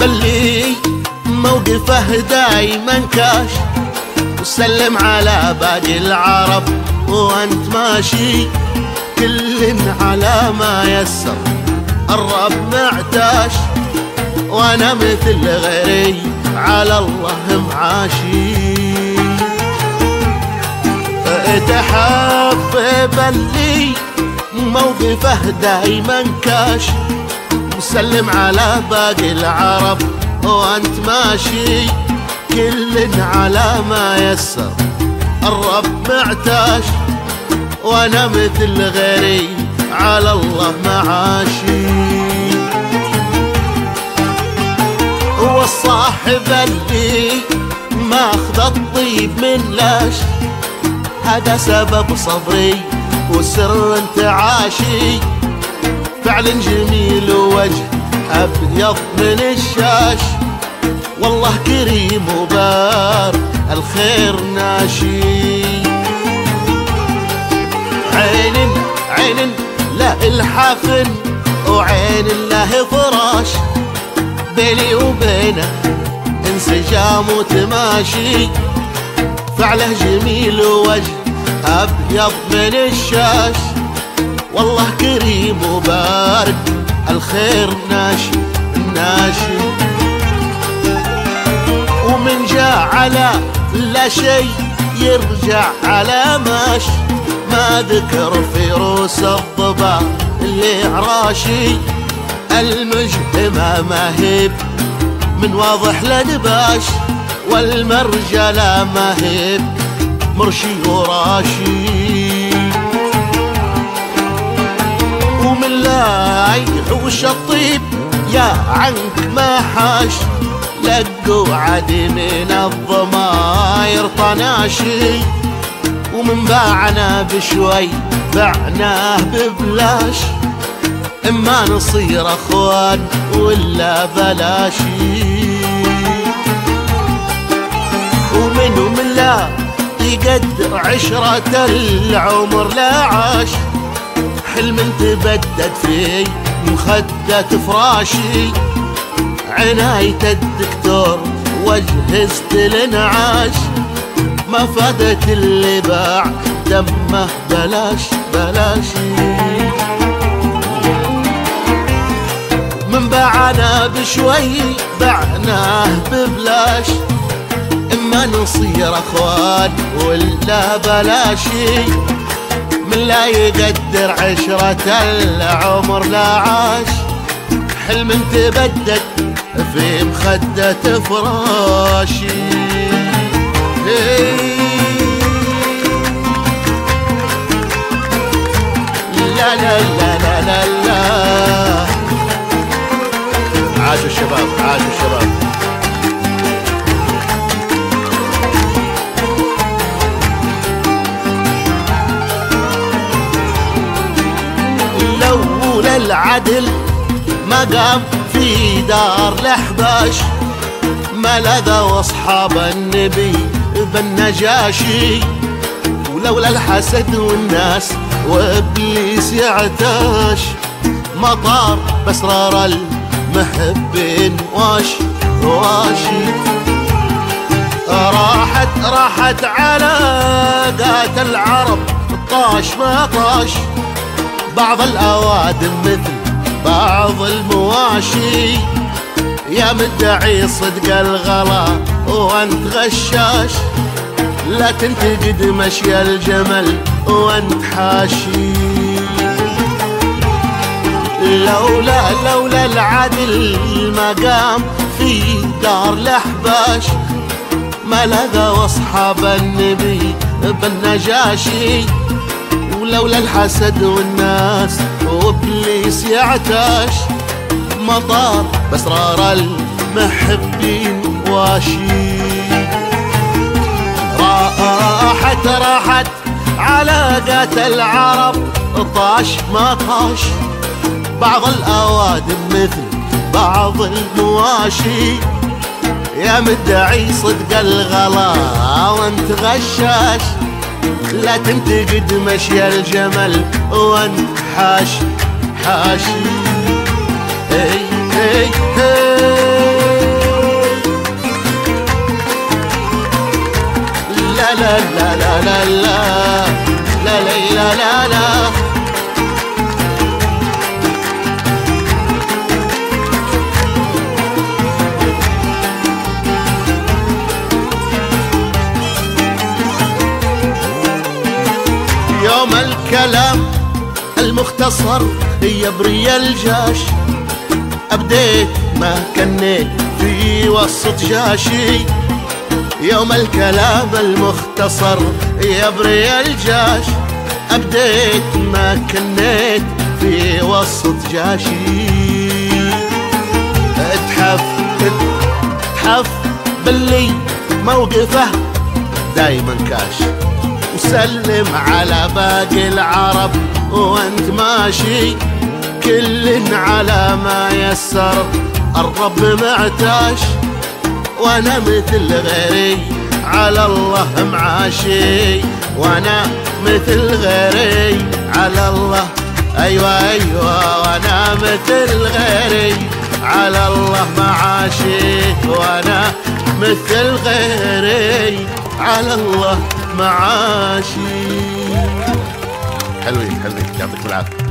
بلي موقفه دايما كاش. وسلم على باقي العرب وأنت ماشي كل على ما يسر. الرب معتاش وأنا مثل غيري على الله معاشي. تحبب اللي موقفه دايما كاش. مسلم على باقي العرب. وانت ماشي كل على ما يسر. الرب معتاش وأنا مثل غيري. على الله معاشي. هو الصاحب اللي ماخذ الطيب من لاش. هذا سبب صبري وسر انتعاشي فعل جميل ووجه أبيض من الشاش. والله كريم وبار الخير ناشي عين عين لا الحفن وعين الله فراش. بيني وبينه انسجام وتماشي. فعله جميل ووجه أبيض من الشاش. والله كريم وبارك الخير ناشي ناشي ومن جاء على لا شيء يرجع على ماش ما ذكر في روس الضبا اللي عراشي. المجتمع ماهب من واضح لنباش والمرجلة ماهب مرشي وراشي. ومن لا يحوش الطيب. يا عنك ما حاش لقوا عدي من الضماير طناشي. ومن باعنا بشوي بعناه ببلاش. إما نصير أخوان ولا بلاشي. ومن ومن لا يقدر عشرة العمر لا عاش. حلم تبدد في مخدة فراشي. عناية الدكتور وجهزت الانعاش ما فادت اللي باع دمه بلاش بلاشي. من باعنا بشوي بعناه ببلاش. إما نصير أخوان ولا بلاشي. من لا يقدر عشرة العمر لا عاش. حلم تبدد في مخدة فراشي. لا لا لا لا لا لا. عاشوا الشباب عاشوا الشباب. العدل ما قام في دار الأحباش ما وأصحاب النبي بالنجاشي ولولا الحسد والناس وإبليس يعتاش مطار باسرار المحبين واش واشي راحت راحت على قات العرب طاش ما طاش. بعض الاوادم مثل بعض المواشي. يا مدعي صدق الغلا وأنت غشاش. لا تنتقد مشي الجمل وأنت حاشي. لولا لولا العدل ما قام في دار الأحباش. ما لقى واصحاب النبي بالنجاشي؟ ولولا الحسد والناس. وابليس يعتاش مطار باسرار المحبين واشي راحت راحت علاقات العرب طاش ما طاش. بعض الاوادم مثل بعض المواشي. يا مدعي صدق الغلا وانت غشاش. لا تنتقد مشي الجمل وان حاش حاش. إي إي. لا لا لا لا لا, لا. الكلام المختصر يبري الجاش. أبديت ما كنيت في وسط جاشي. يوم الكلام المختصر يبري الجاش. أبديت ما كنيت في وسط جاشي. اتحف اتحف باللي موقفه دايما كاش. وسلم على باقي العرب وأنت ماشي كل على ما يسر. الرب معتاش وأنا مثل غيري على الله معاشي. وأنا مثل غيري على الله أيوه أيوه. وأنا مثل غيري على الله معاشي. وأنا مثل غيري على الله. معاشي حلوين حلوين. يعطيكم العافية.